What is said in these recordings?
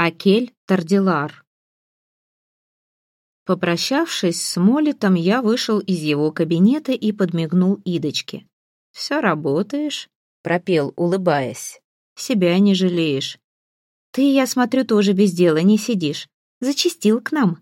Акель Тардилар. Попрощавшись с Молитом, я вышел из его кабинета и подмигнул Идочке. «Все работаешь?» — пропел, улыбаясь. «Себя не жалеешь». «Ты, я смотрю, тоже без дела не сидишь. Зачистил к нам».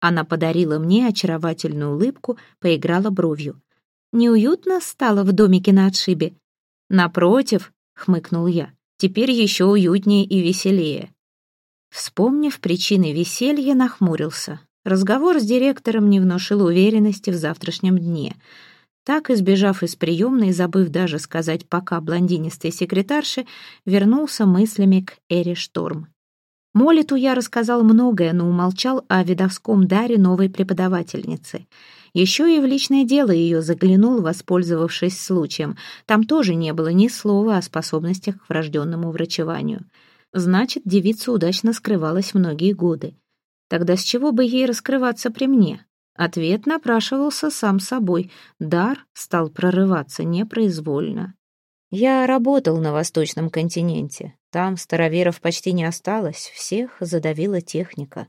Она подарила мне очаровательную улыбку, поиграла бровью. «Неуютно стало в домике на отшибе?» «Напротив», — хмыкнул я, — «теперь еще уютнее и веселее». Вспомнив причины веселья, нахмурился. Разговор с директором не внушил уверенности в завтрашнем дне. Так, избежав из приемной, забыв даже сказать «пока» блондинистой секретарше, вернулся мыслями к Эре Шторм. Молиту я рассказал многое, но умолчал о видовском даре новой преподавательницы. Еще и в личное дело ее заглянул, воспользовавшись случаем. Там тоже не было ни слова о способностях к врожденному врачеванию. Значит, девица удачно скрывалась многие годы. Тогда с чего бы ей раскрываться при мне? Ответ напрашивался сам собой. Дар стал прорываться непроизвольно. Я работал на восточном континенте. Там староверов почти не осталось, всех задавила техника.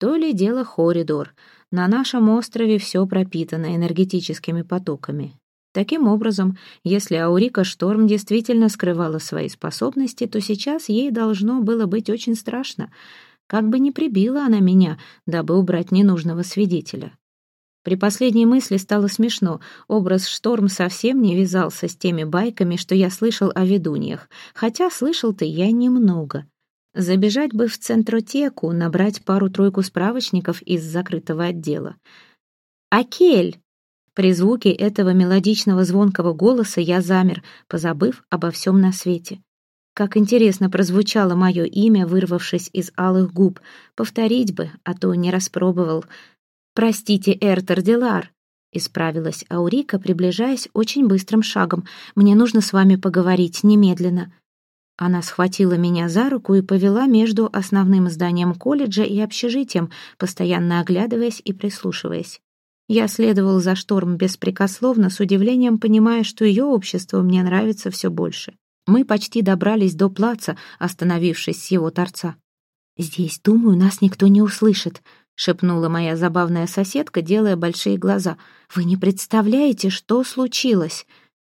То ли дело Хоридор. На нашем острове все пропитано энергетическими потоками. Таким образом, если Аурика Шторм действительно скрывала свои способности, то сейчас ей должно было быть очень страшно. Как бы ни прибила она меня, дабы убрать ненужного свидетеля. При последней мысли стало смешно. Образ Шторм совсем не вязался с теми байками, что я слышал о ведуньях. Хотя слышал-то я немного. Забежать бы в центротеку, набрать пару-тройку справочников из закрытого отдела. «Акель!» При звуке этого мелодичного звонкого голоса я замер, позабыв обо всем на свете. Как интересно прозвучало мое имя, вырвавшись из алых губ. Повторить бы, а то не распробовал. «Простите, Эртер Дилар», — исправилась Аурика, приближаясь очень быстрым шагом. «Мне нужно с вами поговорить немедленно». Она схватила меня за руку и повела между основным зданием колледжа и общежитием, постоянно оглядываясь и прислушиваясь. Я следовал за шторм беспрекословно, с удивлением понимая, что ее общество мне нравится все больше. Мы почти добрались до плаца, остановившись с его торца. «Здесь, думаю, нас никто не услышит», — шепнула моя забавная соседка, делая большие глаза. «Вы не представляете, что случилось?»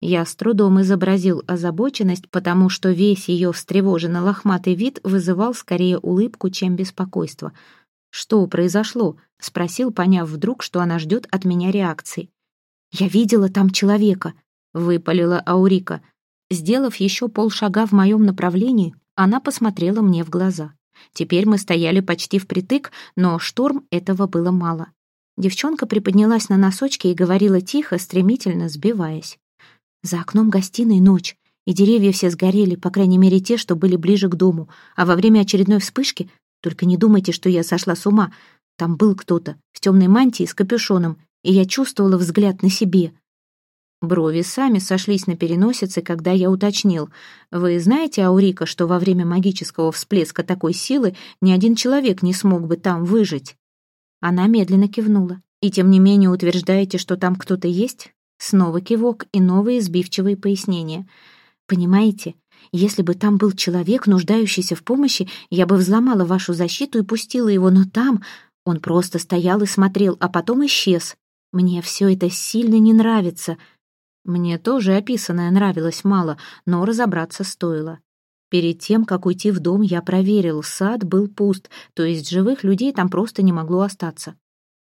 Я с трудом изобразил озабоченность, потому что весь ее встревоженно лохматый вид вызывал скорее улыбку, чем беспокойство — «Что произошло?» — спросил, поняв вдруг, что она ждет от меня реакции. «Я видела там человека», — выпалила Аурика. Сделав еще полшага в моем направлении, она посмотрела мне в глаза. Теперь мы стояли почти впритык, но шторм этого было мало. Девчонка приподнялась на носочки и говорила тихо, стремительно сбиваясь. За окном гостиной ночь, и деревья все сгорели, по крайней мере те, что были ближе к дому, а во время очередной вспышки только не думайте, что я сошла с ума. Там был кто-то в темной мантии с капюшоном, и я чувствовала взгляд на себе. Брови сами сошлись на переносице, когда я уточнил. «Вы знаете, Аурика, что во время магического всплеска такой силы ни один человек не смог бы там выжить?» Она медленно кивнула. «И тем не менее утверждаете, что там кто-то есть?» Снова кивок и новые сбивчивые пояснения. «Понимаете, если бы там был человек, нуждающийся в помощи, я бы взломала вашу защиту и пустила его, но там он просто стоял и смотрел, а потом исчез. Мне все это сильно не нравится. Мне тоже описанное нравилось мало, но разобраться стоило. Перед тем, как уйти в дом, я проверил, сад был пуст, то есть живых людей там просто не могло остаться.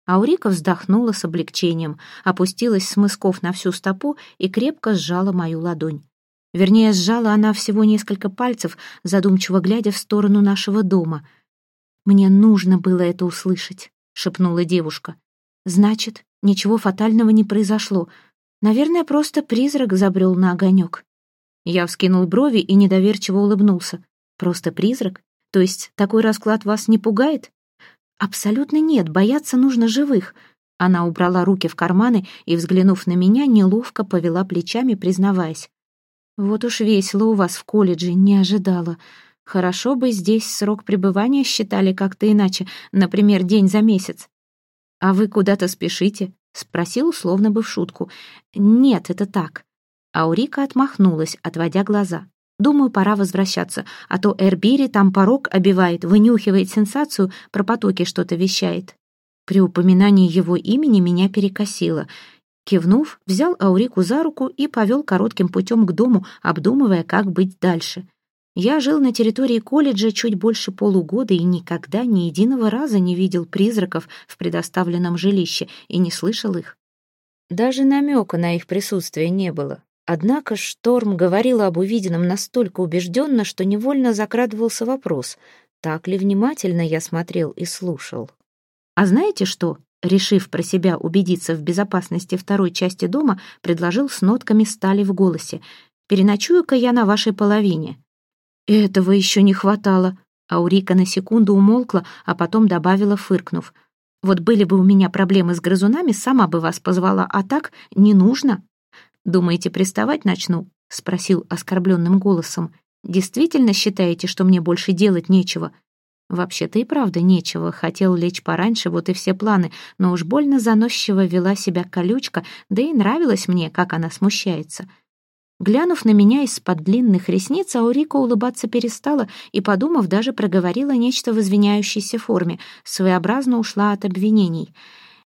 Аурика вздохнула с облегчением, опустилась с мысков на всю стопу и крепко сжала мою ладонь. Вернее, сжала она всего несколько пальцев, задумчиво глядя в сторону нашего дома. «Мне нужно было это услышать», — шепнула девушка. «Значит, ничего фатального не произошло. Наверное, просто призрак забрел на огонек». Я вскинул брови и недоверчиво улыбнулся. «Просто призрак? То есть такой расклад вас не пугает?» «Абсолютно нет, бояться нужно живых». Она убрала руки в карманы и, взглянув на меня, неловко повела плечами, признаваясь. Вот уж весело у вас в колледже, не ожидала. Хорошо бы здесь срок пребывания считали как-то иначе, например, день за месяц. А вы куда-то спешите? Спросил, словно бы в шутку. Нет, это так. Аурика отмахнулась, отводя глаза. Думаю, пора возвращаться, а то Эрбири там порог обивает, вынюхивает сенсацию, про потоки что-то вещает. При упоминании его имени меня перекосило. Кивнув, взял Аурику за руку и повел коротким путем к дому, обдумывая, как быть дальше. Я жил на территории колледжа чуть больше полугода и никогда ни единого раза не видел призраков в предоставленном жилище и не слышал их. Даже намека на их присутствие не было. Однако Шторм говорила об увиденном настолько убежденно, что невольно закрадывался вопрос, так ли внимательно я смотрел и слушал. «А знаете что?» Решив про себя убедиться в безопасности второй части дома, предложил с нотками стали в голосе. «Переночую-ка я на вашей половине». «Этого еще не хватало». Аурика на секунду умолкла, а потом добавила, фыркнув. «Вот были бы у меня проблемы с грызунами, сама бы вас позвала, а так не нужно». «Думаете, приставать начну?» — спросил оскорбленным голосом. «Действительно считаете, что мне больше делать нечего?» Вообще-то и правда нечего. Хотел лечь пораньше, вот и все планы, но уж больно заносчиво вела себя колючка, да и нравилось мне, как она смущается. Глянув на меня из-под длинных ресниц, Аурика улыбаться перестала и, подумав, даже проговорила нечто в извиняющейся форме, своеобразно ушла от обвинений.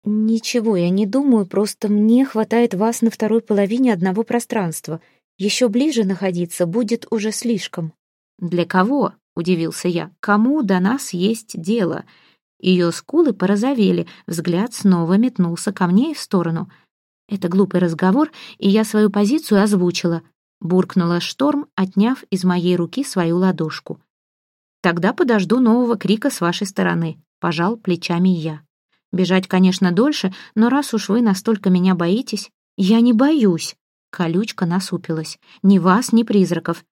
«Ничего я не думаю, просто мне хватает вас на второй половине одного пространства. Еще ближе находиться будет уже слишком». «Для кого?» — удивился я. «Кому до нас есть дело?» Ее скулы порозовели, взгляд снова метнулся ко мне и в сторону — это глупый разговор, и я свою позицию озвучила. Буркнула шторм, отняв из моей руки свою ладошку. «Тогда подожду нового крика с вашей стороны», — пожал плечами я. «Бежать, конечно, дольше, но раз уж вы настолько меня боитесь...» «Я не боюсь», — колючка насупилась. «Ни вас, ни призраков».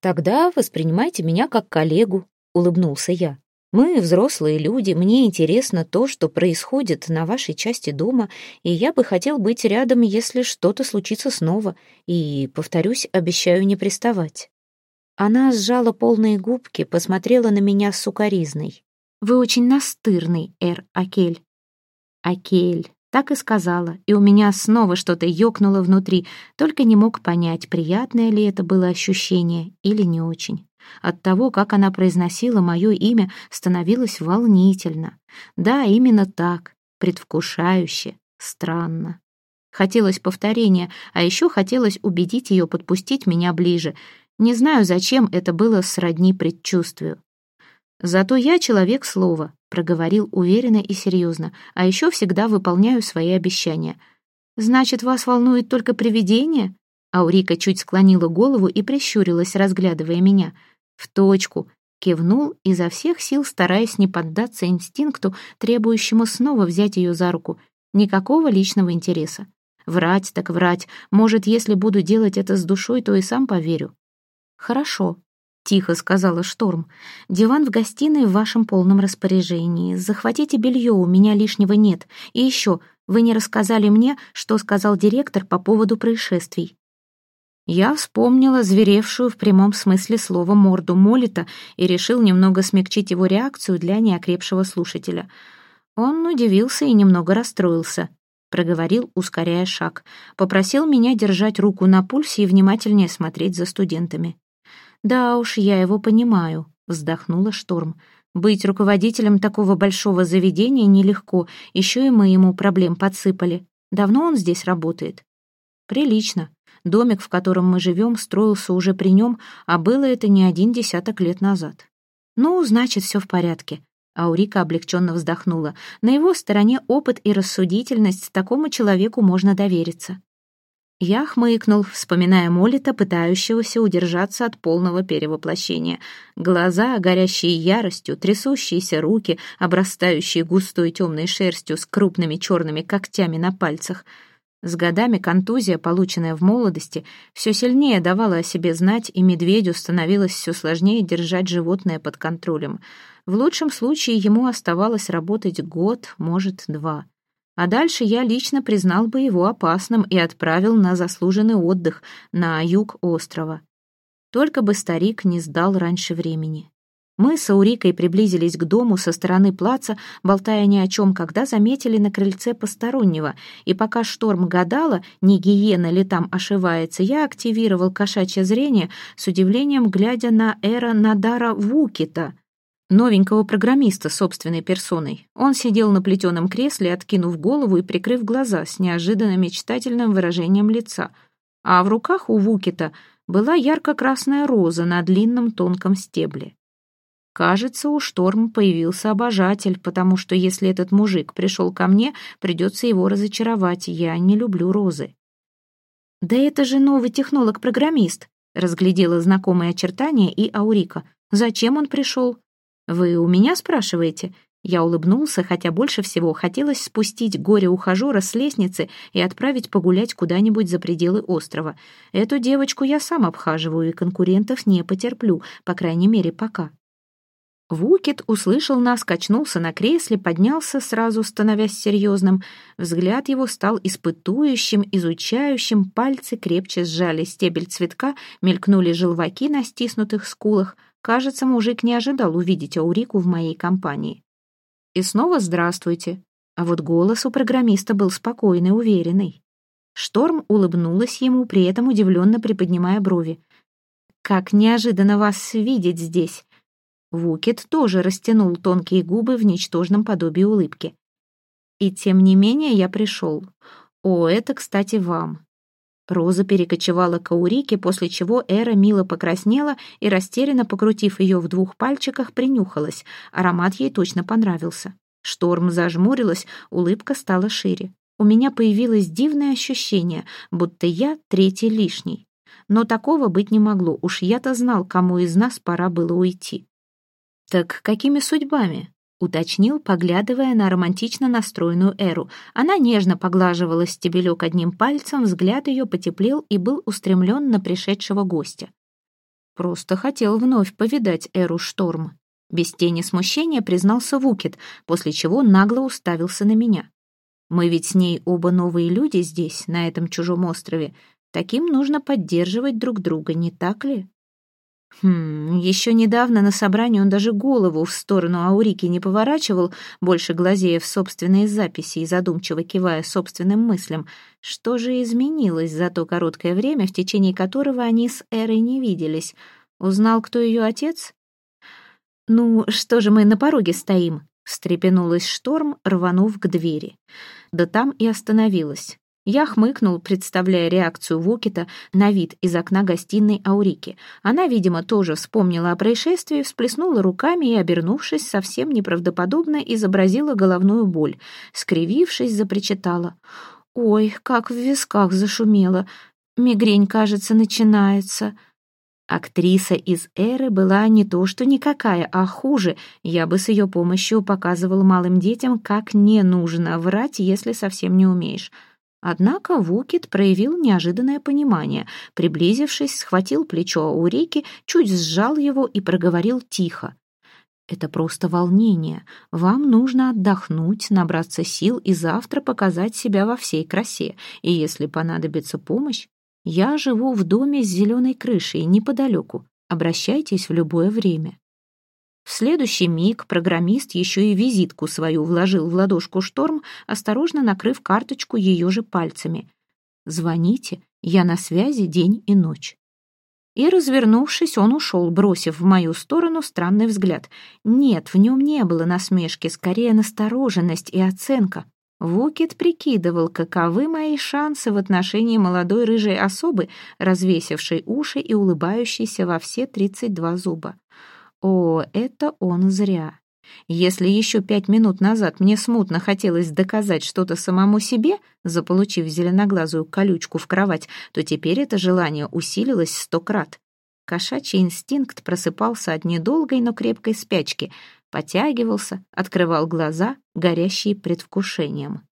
«Тогда воспринимайте меня как коллегу», — улыбнулся я. Мы взрослые люди, мне интересно то, что происходит на вашей части дома, и я бы хотел быть рядом, если что-то случится снова, и, повторюсь, обещаю не приставать». Она сжала полные губки, посмотрела на меня с сукоризной. «Вы очень настырный, Эр Акель». «Акель», так и сказала, и у меня снова что-то ёкнуло внутри, только не мог понять, приятное ли это было ощущение или не очень. От того, как она произносила мое имя, становилось волнительно. Да, именно так, предвкушающе, странно. Хотелось повторения, а еще хотелось убедить ее подпустить меня ближе. Не знаю, зачем это было сродни предчувствию. «Зато я человек слова», — проговорил уверенно и серьезно, «а еще всегда выполняю свои обещания». «Значит, вас волнует только привидение?» Аурика чуть склонила голову и прищурилась, разглядывая меня — в точку, кивнул, изо всех сил стараясь не поддаться инстинкту, требующему снова взять ее за руку. Никакого личного интереса. Врать так врать. Может, если буду делать это с душой, то и сам поверю. Хорошо, тихо сказала Шторм. Диван в гостиной в вашем полном распоряжении. Захватите белье, у меня лишнего нет. И еще, вы не рассказали мне, что сказал директор по поводу происшествий. Я вспомнила зверевшую в прямом смысле слова морду Молита и решил немного смягчить его реакцию для неокрепшего слушателя. Он удивился и немного расстроился. Проговорил, ускоряя шаг. Попросил меня держать руку на пульсе и внимательнее смотреть за студентами. «Да уж, я его понимаю», — вздохнула Шторм. «Быть руководителем такого большого заведения нелегко, еще и мы ему проблем подсыпали. Давно он здесь работает?» «Прилично», Домик, в котором мы живем, строился уже при нем, а было это не один десяток лет назад. Ну, значит, все в порядке. Аурика облегченно вздохнула. На его стороне опыт и рассудительность, такому человеку можно довериться. Я хмыкнул, вспоминая Молита, пытающегося удержаться от полного перевоплощения. Глаза, горящие яростью, трясущиеся руки, обрастающие густой темной шерстью с крупными черными когтями на пальцах — с годами контузия, полученная в молодости, все сильнее давала о себе знать, и медведю становилось все сложнее держать животное под контролем. В лучшем случае ему оставалось работать год, может, два. А дальше я лично признал бы его опасным и отправил на заслуженный отдых на юг острова. Только бы старик не сдал раньше времени. Мы с Аурикой приблизились к дому со стороны плаца, болтая ни о чем, когда заметили на крыльце постороннего, и пока шторм гадала, не гиена ли там ошивается, я активировал кошачье зрение, с удивлением глядя на Эра Надара Вукита, новенького программиста собственной персоной. Он сидел на плетеном кресле, откинув голову и прикрыв глаза с неожиданно мечтательным выражением лица, а в руках у Вукита была ярко-красная роза на длинном тонком стебле. Кажется, у Шторм появился обожатель, потому что если этот мужик пришел ко мне, придется его разочаровать. Я не люблю розы. «Да это же новый технолог-программист», — разглядела знакомые очертания и Аурика. «Зачем он пришел?» «Вы у меня спрашиваете?» Я улыбнулся, хотя больше всего хотелось спустить горе-ухажера с лестницы и отправить погулять куда-нибудь за пределы острова. Эту девочку я сам обхаживаю и конкурентов не потерплю, по крайней мере, пока. Вукит услышал нас, качнулся на кресле, поднялся, сразу становясь серьезным. Взгляд его стал испытующим, изучающим, пальцы крепче сжали стебель цветка, мелькнули желваки на стиснутых скулах. Кажется, мужик не ожидал увидеть Аурику в моей компании. И снова здравствуйте. А вот голос у программиста был спокойный, уверенный. Шторм улыбнулась ему, при этом удивленно приподнимая брови. «Как неожиданно вас видеть здесь!» Вукет тоже растянул тонкие губы в ничтожном подобии улыбки. «И тем не менее я пришел. О, это, кстати, вам». Роза перекочевала к Аурике, после чего Эра мило покраснела и, растерянно покрутив ее в двух пальчиках, принюхалась. Аромат ей точно понравился. Шторм зажмурилась, улыбка стала шире. У меня появилось дивное ощущение, будто я третий лишний. Но такого быть не могло, уж я-то знал, кому из нас пора было уйти. «Так какими судьбами?» — уточнил, поглядывая на романтично настроенную Эру. Она нежно поглаживала стебелек одним пальцем, взгляд ее потеплел и был устремлен на пришедшего гостя. «Просто хотел вновь повидать Эру Шторм». Без тени смущения признался Вукет, после чего нагло уставился на меня. «Мы ведь с ней оба новые люди здесь, на этом чужом острове. Таким нужно поддерживать друг друга, не так ли?» Хм, еще недавно на собрании он даже голову в сторону Аурики не поворачивал, больше глазея в собственные записи и задумчиво кивая собственным мыслям. Что же изменилось за то короткое время, в течение которого они с Эрой не виделись? Узнал, кто ее отец? «Ну, что же мы на пороге стоим?» — встрепенулась шторм, рванув к двери. Да там и остановилась. Я хмыкнул, представляя реакцию Вокета на вид из окна гостиной Аурики. Она, видимо, тоже вспомнила о происшествии, всплеснула руками и, обернувшись, совсем неправдоподобно изобразила головную боль. Скривившись, запричитала. «Ой, как в висках зашумело! Мигрень, кажется, начинается!» Актриса из «Эры» была не то что никакая, а хуже. Я бы с ее помощью показывал малым детям, как не нужно врать, если совсем не умеешь. Однако Вукит проявил неожиданное понимание. Приблизившись, схватил плечо у чуть сжал его и проговорил тихо. «Это просто волнение. Вам нужно отдохнуть, набраться сил и завтра показать себя во всей красе. И если понадобится помощь, я живу в доме с зеленой крышей неподалеку. Обращайтесь в любое время». В следующий миг программист еще и визитку свою вложил в ладошку шторм, осторожно накрыв карточку ее же пальцами. «Звоните, я на связи день и ночь». И, развернувшись, он ушел, бросив в мою сторону странный взгляд. Нет, в нем не было насмешки, скорее настороженность и оценка. Вукет прикидывал, каковы мои шансы в отношении молодой рыжей особы, развесившей уши и улыбающейся во все тридцать два зуба. О, это он зря. Если еще пять минут назад мне смутно хотелось доказать что-то самому себе, заполучив зеленоглазую колючку в кровать, то теперь это желание усилилось сто крат. Кошачий инстинкт просыпался от недолгой, но крепкой спячки, потягивался, открывал глаза, горящие предвкушением.